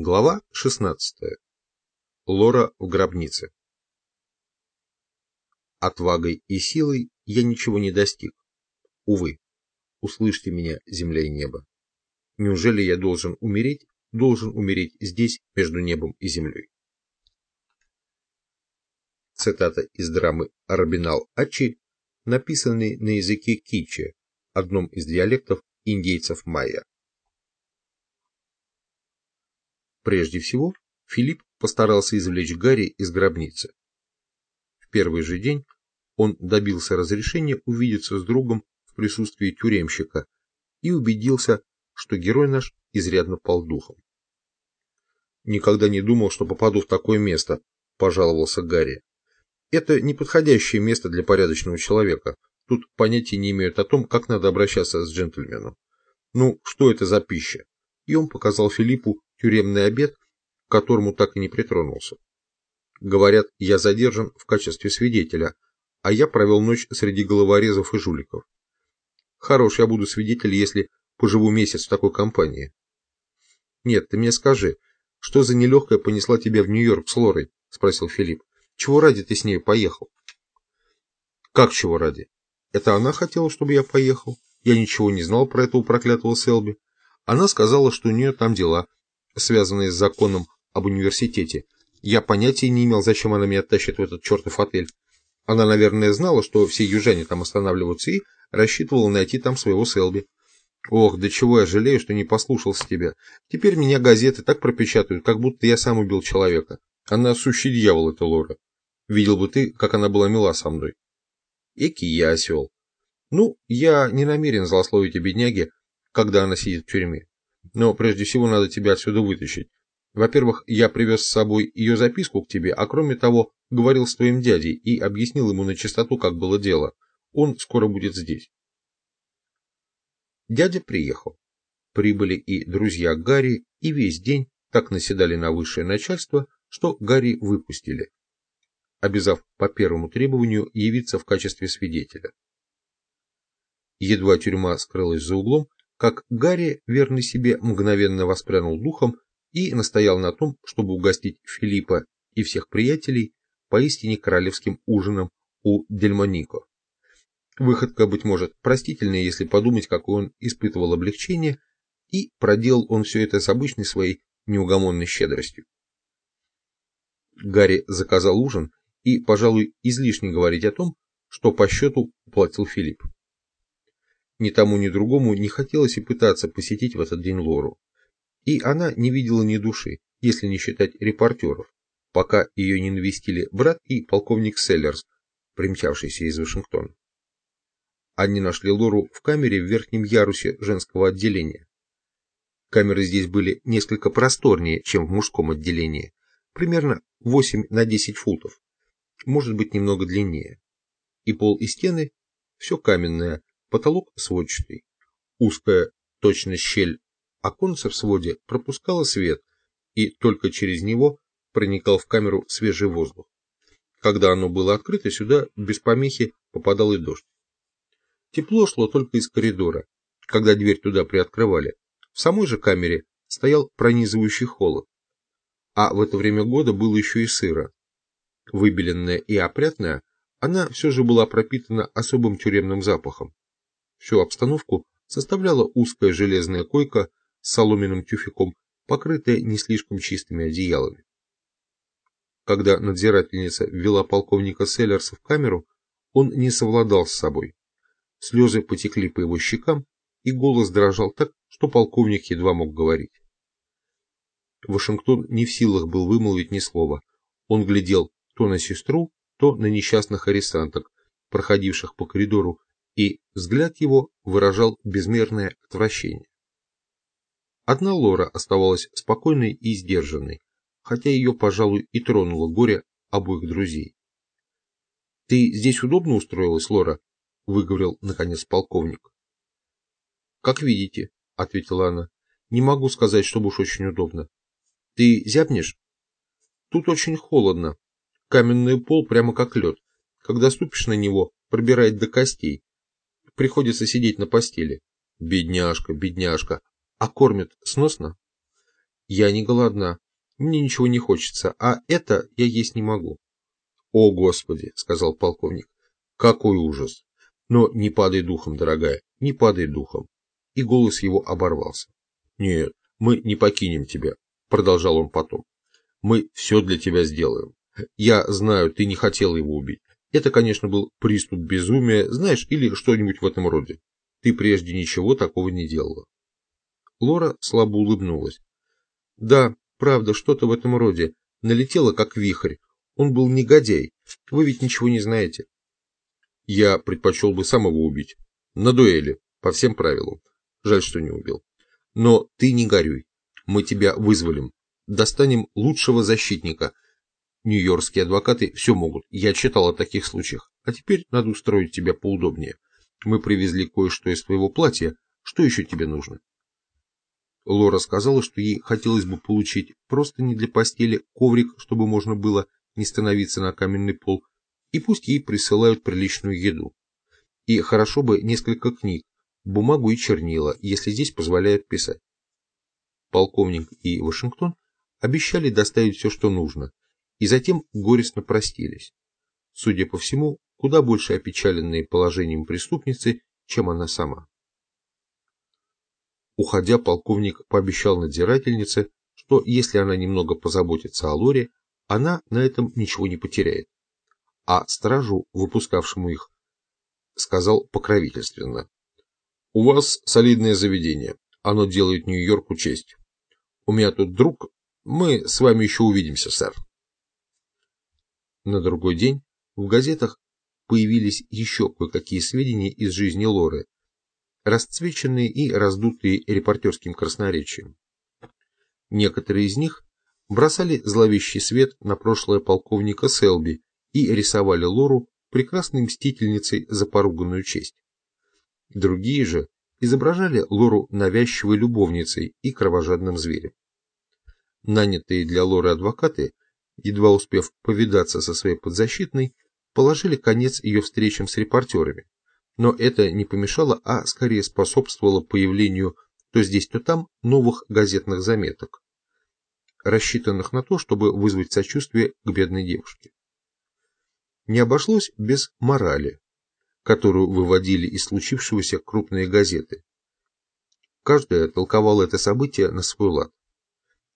Глава 16. Лора в гробнице. Отвагой и силой я ничего не достиг. Увы, услышьте меня, земля и небо. Неужели я должен умереть, должен умереть здесь, между небом и землей? Цитата из драмы «Арбинал Ачи», написанной на языке кичи, одном из диалектов индейцев майя. Прежде всего, Филипп постарался извлечь Гарри из гробницы. В первый же день он добился разрешения увидеться с другом в присутствии тюремщика и убедился, что герой наш изрядно пал духом. «Никогда не думал, что попаду в такое место», – пожаловался Гарри. «Это неподходящее место для порядочного человека. Тут понятия не имеют о том, как надо обращаться с джентльменом. Ну, что это за пища?» И он показал Филиппу тюремный обед, к которому так и не притронулся. Говорят, я задержан в качестве свидетеля, а я провел ночь среди головорезов и жуликов. Хорош я буду свидетель, если поживу месяц в такой компании. Нет, ты мне скажи, что за нелегкая понесла тебя в Нью-Йорк с Лорой? Спросил Филипп. Чего ради ты с ней поехал? Как чего ради? Это она хотела, чтобы я поехал. Я ничего не знал про этого проклятого Селби. Она сказала, что у нее там дела, связанные с законом об университете. Я понятия не имел, зачем она меня тащит в этот чертов отель. Она, наверное, знала, что все южане там останавливаются и рассчитывала найти там своего Селби. Ох, до чего я жалею, что не послушался тебя. Теперь меня газеты так пропечатают, как будто я сам убил человека. Она сущий дьявол, эта Лора. Видел бы ты, как она была мила со мной. Эки я осел. Ну, я не намерен злословить о бедняге, когда она сидит в тюрьме. Но прежде всего надо тебя отсюда вытащить. Во-первых, я привез с собой ее записку к тебе, а кроме того, говорил с твоим дядей и объяснил ему на чистоту, как было дело. Он скоро будет здесь. Дядя приехал. Прибыли и друзья Гарри, и весь день так наседали на высшее начальство, что Гарри выпустили, обязав по первому требованию явиться в качестве свидетеля. Едва тюрьма скрылась за углом, как Гарри, верный себе, мгновенно воспрянул духом и настоял на том, чтобы угостить Филиппа и всех приятелей поистине королевским ужином у Дельмонико. Выходка, быть может, простительная, если подумать, какое он испытывал облегчение, и проделал он все это с обычной своей неугомонной щедростью. Гарри заказал ужин, и, пожалуй, излишне говорить о том, что по счету платил Филипп. Ни тому, ни другому не хотелось и пытаться посетить в этот день Лору. И она не видела ни души, если не считать репортеров, пока ее не навестили брат и полковник Селлерс, примчавшийся из Вашингтона. Они нашли Лору в камере в верхнем ярусе женского отделения. Камеры здесь были несколько просторнее, чем в мужском отделении, примерно 8 на 10 футов, может быть немного длиннее. И пол и стены все каменное, Потолок сводчатый. Узкая, точно щель оконца в своде пропускала свет, и только через него проникал в камеру свежий воздух. Когда оно было открыто, сюда без помехи попадал и дождь. Тепло шло только из коридора, когда дверь туда приоткрывали. В самой же камере стоял пронизывающий холод. А в это время года было еще и сыро. Выбеленная и опрятная, она все же была пропитана особым тюремным запахом. Всю обстановку составляла узкая железная койка с соломенным тюфяком, покрытая не слишком чистыми одеялами. Когда надзирательница ввела полковника Селлерса в камеру, он не совладал с собой. Слезы потекли по его щекам, и голос дрожал так, что полковник едва мог говорить. Вашингтон не в силах был вымолвить ни слова. Он глядел то на сестру, то на несчастных арестанток, проходивших по коридору и взгляд его выражал безмерное отвращение. Одна Лора оставалась спокойной и сдержанной, хотя ее, пожалуй, и тронуло горе обоих друзей. «Ты здесь удобно устроилась, Лора?» — выговорил, наконец, полковник. «Как видите», — ответила она, — «не могу сказать, чтобы уж очень удобно. Ты зябнешь?» «Тут очень холодно. Каменный пол прямо как лед. Когда ступишь на него, пробирает до костей. Приходится сидеть на постели. Бедняжка, бедняжка. А кормят сносно? Я не голодна, мне ничего не хочется, а это я есть не могу. О, Господи, сказал полковник, какой ужас. Но не падай духом, дорогая, не падай духом. И голос его оборвался. Нет, мы не покинем тебя, продолжал он потом. Мы все для тебя сделаем. Я знаю, ты не хотел его убить. Это, конечно, был приступ безумия, знаешь, или что-нибудь в этом роде. Ты прежде ничего такого не делала. Лора слабо улыбнулась. Да, правда, что-то в этом роде. Налетела, как вихрь. Он был негодяй. Вы ведь ничего не знаете. Я предпочел бы самого убить. На дуэли, по всем правилам. Жаль, что не убил. Но ты не горюй. Мы тебя вызволим. Достанем лучшего защитника – Нью-Йоркские адвокаты все могут, я читал о таких случаях. А теперь надо устроить тебя поудобнее. Мы привезли кое-что из твоего платья. Что еще тебе нужно? Лора сказала, что ей хотелось бы получить просто не для постели коврик, чтобы можно было не становиться на каменный пол, и пусть ей присылают приличную еду. И хорошо бы несколько книг, бумагу и чернила, если здесь позволяют писать. Полковник и Вашингтон обещали доставить все, что нужно, и затем горестно простились. Судя по всему, куда больше опечаленные положением преступницы, чем она сама. Уходя, полковник пообещал надзирательнице, что если она немного позаботится о Лоре, она на этом ничего не потеряет. А стражу, выпускавшему их, сказал покровительственно. «У вас солидное заведение, оно делает Нью-Йорку честь. У меня тут друг, мы с вами еще увидимся, сэр». На другой день в газетах появились еще кое-какие сведения из жизни Лоры, расцвеченные и раздутые репортерским красноречием. Некоторые из них бросали зловещий свет на прошлое полковника Селби и рисовали Лору прекрасной мстительницей за поруганную честь. Другие же изображали Лору навязчивой любовницей и кровожадным зверем. Нанятые для Лоры адвокаты едва успев повидаться со своей подзащитной, положили конец ее встречам с репортерами. Но это не помешало, а скорее способствовало появлению то здесь, то там новых газетных заметок, рассчитанных на то, чтобы вызвать сочувствие к бедной девушке. Не обошлось без морали, которую выводили из случившегося крупные газеты. Каждая толковала это событие на свой лад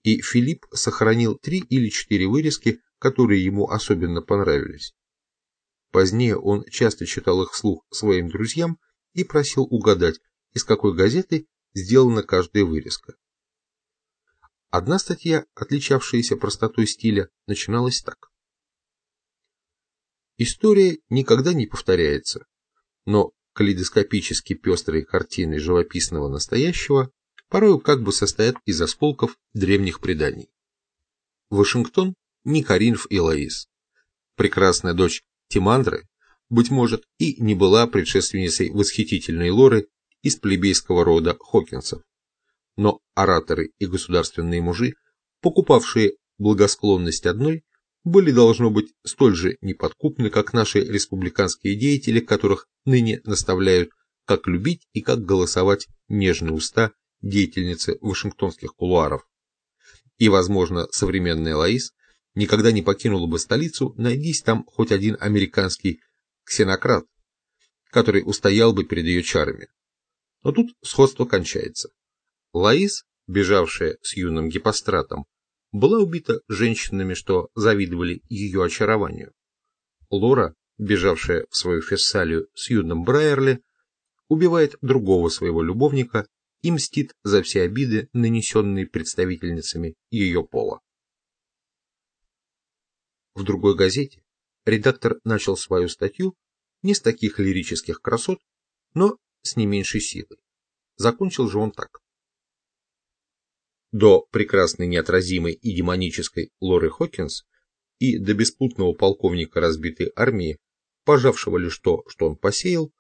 и Филипп сохранил три или четыре вырезки, которые ему особенно понравились. Позднее он часто читал их вслух своим друзьям и просил угадать, из какой газеты сделана каждая вырезка. Одна статья, отличавшаяся простотой стиля, начиналась так. История никогда не повторяется, но калейдоскопически пестрые картины живописного настоящего порою как бы состоят из осколков древних преданий. Вашингтон не Каринф и Лаис. Прекрасная дочь Тимандры, быть может, и не была предшественницей восхитительной Лоры из плебейского рода Хокинсов. Но ораторы и государственные мужи, покупавшие благосклонность одной, были, должно быть, столь же неподкупны, как наши республиканские деятели, которых ныне наставляют, как любить и как голосовать нежные уста деятельницы вашингтонских кулуаров. И, возможно, современная Лаис никогда не покинула бы столицу, найдись там хоть один американский ксенократ, который устоял бы перед ее чарами. Но тут сходство кончается. Лаис, бежавшая с юным гипостратом, была убита женщинами, что завидовали ее очарованию. Лора, бежавшая в свою Фессалию с юным Брайерли, убивает другого своего любовника и мстит за все обиды, нанесенные представительницами ее пола. В другой газете редактор начал свою статью не с таких лирических красот, но с не меньшей силой. Закончил же он так. До прекрасной неотразимой и демонической Лоры Хокинс и до беспутного полковника разбитой армии, пожавшего лишь то, что он посеял,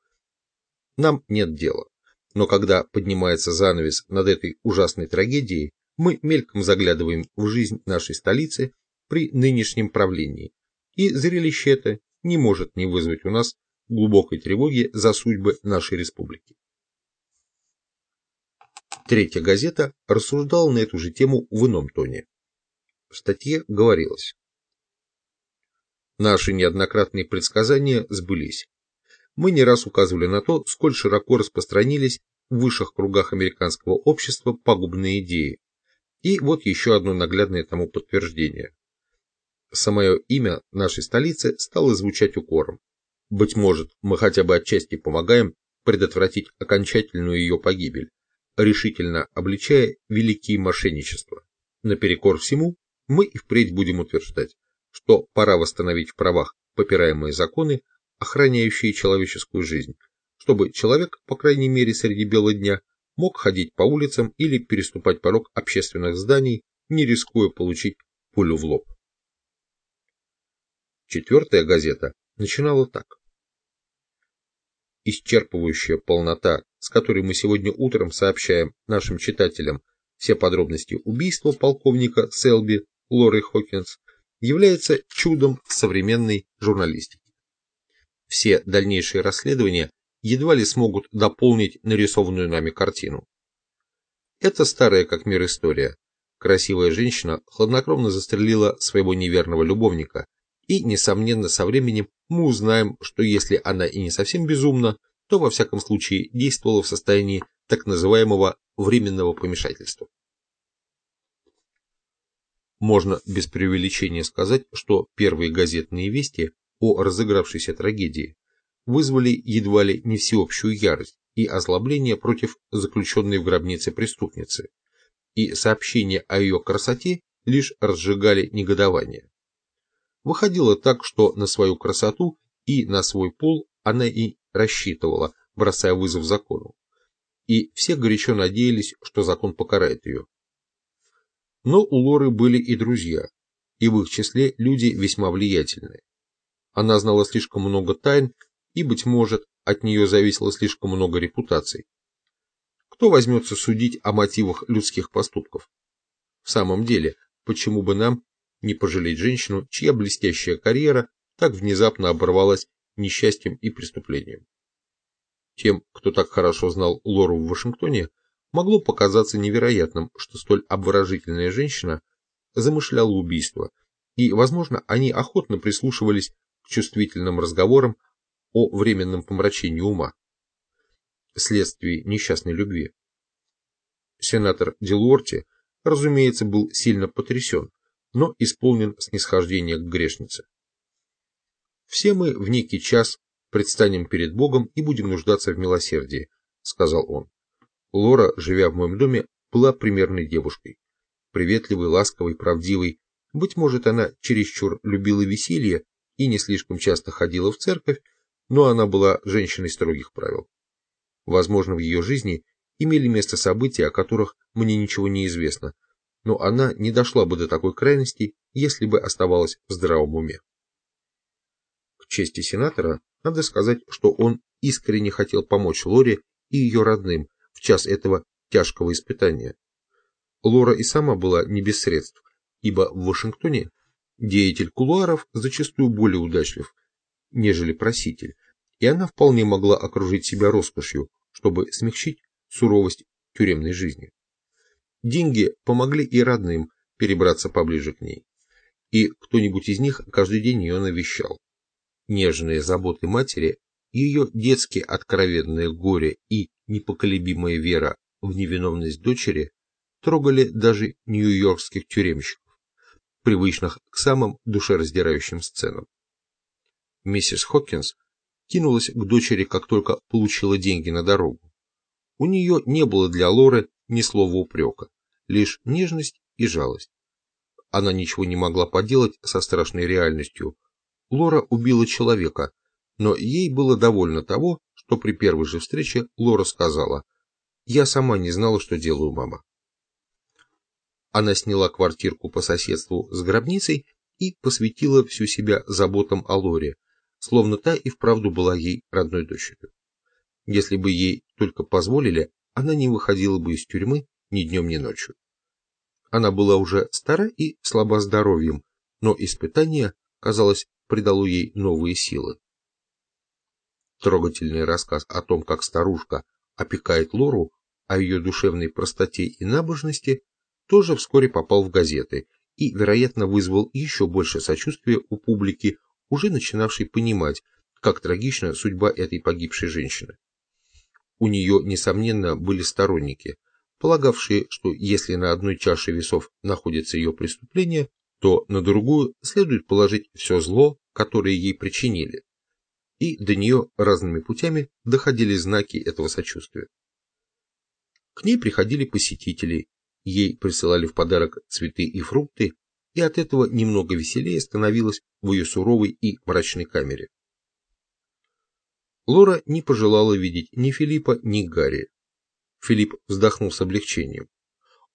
нам нет дела. Но когда поднимается занавес над этой ужасной трагедией, мы мельком заглядываем в жизнь нашей столицы при нынешнем правлении, и зрелище это не может не вызвать у нас глубокой тревоги за судьбы нашей республики. Третья газета рассуждала на эту же тему в ином тоне. В статье говорилось. Наши неоднократные предсказания сбылись. Мы не раз указывали на то, сколь широко распространились в высших кругах американского общества пагубные идеи. И вот еще одно наглядное тому подтверждение. Самое имя нашей столицы стало звучать укором. Быть может, мы хотя бы отчасти помогаем предотвратить окончательную ее погибель, решительно обличая великие мошенничества. Наперекор всему, мы и впредь будем утверждать, что пора восстановить в правах попираемые законы, охраняющие человеческую жизнь, чтобы человек, по крайней мере среди бела дня, мог ходить по улицам или переступать порог общественных зданий, не рискуя получить пулю в лоб. Четвертая газета начинала так. Исчерпывающая полнота, с которой мы сегодня утром сообщаем нашим читателям все подробности убийства полковника Селби Лоры Хокинс, является чудом современной журналистики. Все дальнейшие расследования едва ли смогут дополнить нарисованную нами картину. Это старая как мир история. Красивая женщина хладнокровно застрелила своего неверного любовника, и, несомненно, со временем мы узнаем, что если она и не совсем безумна, то во всяком случае действовала в состоянии так называемого временного помешательства. Можно без преувеличения сказать, что первые газетные вести о разыгравшейся трагедии вызвали едва ли не всеобщую ярость и озлобление против заключенной в гробнице преступницы, и сообщения о ее красоте лишь разжигали негодование. Выходило так, что на свою красоту и на свой пол она и рассчитывала, бросая вызов закону. И все горячо надеялись, что закон покарает ее. Но у Лоры были и друзья, и в их числе люди весьма влиятельные. Она знала слишком много тайн, и, быть может, от нее зависело слишком много репутаций. Кто возьмется судить о мотивах людских поступков? В самом деле, почему бы нам не пожалеть женщину, чья блестящая карьера так внезапно оборвалась несчастьем и преступлением. Тем, кто так хорошо знал Лору в Вашингтоне, могло показаться невероятным, что столь обворожительная женщина замышляла убийство, и, возможно, они охотно прислушивались к чувствительным разговорам о временном помрачении ума, вследствие несчастной любви. Сенатор Дилуорти, разумеется, был сильно потрясен, но исполнен снисхождения к грешнице. «Все мы в некий час предстанем перед Богом и будем нуждаться в милосердии», — сказал он. Лора, живя в моем доме, была примерной девушкой. Приветливой, ласковой, правдивой. Быть может, она чересчур любила веселье и не слишком часто ходила в церковь, но она была женщиной строгих правил. Возможно, в ее жизни имели место события, о которых мне ничего не известно, но она не дошла бы до такой крайности, если бы оставалась в здравом уме. К чести сенатора, надо сказать, что он искренне хотел помочь Лоре и ее родным в час этого тяжкого испытания. Лора и сама была не без средств, ибо в Вашингтоне деятель кулуаров зачастую более удачлив, нежели проситель, и она вполне могла окружить себя роскошью, чтобы смягчить суровость тюремной жизни. Деньги помогли и родным перебраться поближе к ней. И кто-нибудь из них каждый день ее навещал. Нежные заботы матери, ее детски откровенное горе и непоколебимая вера в невиновность дочери трогали даже нью-йоркских тюремщиков, привычных к самым душераздирающим сценам. Миссис Хокинс кинулась к дочери, как только получила деньги на дорогу. У нее не было для Лоры ни слова упрека, лишь нежность и жалость. Она ничего не могла поделать со страшной реальностью. Лора убила человека, но ей было довольно того, что при первой же встрече Лора сказала «Я сама не знала, что делаю, мама». Она сняла квартирку по соседству с гробницей и посвятила всю себя заботам о Лоре, словно та и вправду была ей родной дочерью. Если бы ей только позволили, она не выходила бы из тюрьмы ни днем, ни ночью. Она была уже стара и слаба здоровьем, но испытание, казалось, придало ей новые силы. Трогательный рассказ о том, как старушка опекает Лору, о ее душевной простоте и набожности тоже вскоре попал в газеты и, вероятно, вызвал еще больше сочувствия у публики, уже начинавшей понимать, как трагична судьба этой погибшей женщины. У нее, несомненно, были сторонники, полагавшие, что если на одной чаше весов находится ее преступление, то на другую следует положить все зло, которое ей причинили. И до нее разными путями доходили знаки этого сочувствия. К ней приходили посетители, ей присылали в подарок цветы и фрукты, и от этого немного веселее становилось в ее суровой и мрачной камере. Лора не пожелала видеть ни Филиппа, ни Гарри. Филипп вздохнул с облегчением.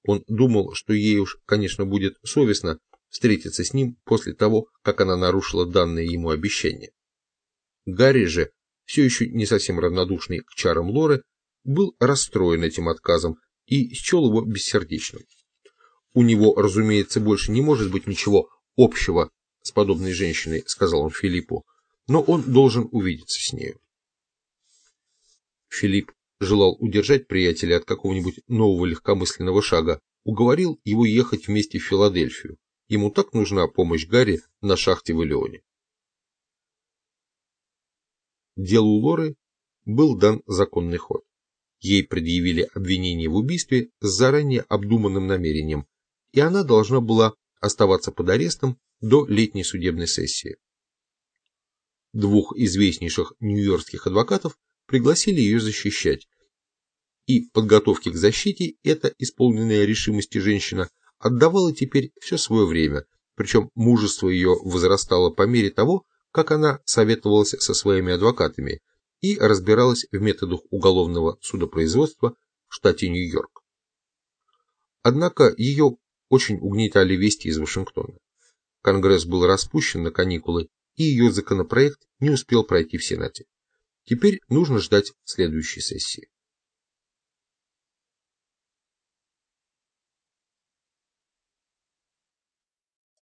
Он думал, что ей уж, конечно, будет совестно встретиться с ним после того, как она нарушила данное ему обещание. Гарри же, все еще не совсем равнодушный к чарам Лоры, был расстроен этим отказом и счел его бессердечным. У него, разумеется, больше не может быть ничего общего с подобной женщиной, сказал он Филиппу, но он должен увидеться с нею. Филипп желал удержать приятеля от какого-нибудь нового легкомысленного шага, уговорил его ехать вместе в Филадельфию. Ему так нужна помощь Гарри на шахте в Илеоне. Делу Лоры был дан законный ход. Ей предъявили обвинение в убийстве с заранее обдуманным намерением, и она должна была оставаться под арестом до летней судебной сессии. Двух известнейших нью-йоркских адвокатов пригласили ее защищать, и подготовке к защите эта исполненная решимости женщина отдавала теперь все свое время, причем мужество ее возрастало по мере того, как она советовалась со своими адвокатами и разбиралась в методах уголовного судопроизводства в штате Нью-Йорк. Однако ее очень угнетали вести из Вашингтона. Конгресс был распущен на каникулы, и ее законопроект не успел пройти в Сенате. Теперь нужно ждать следующей сессии.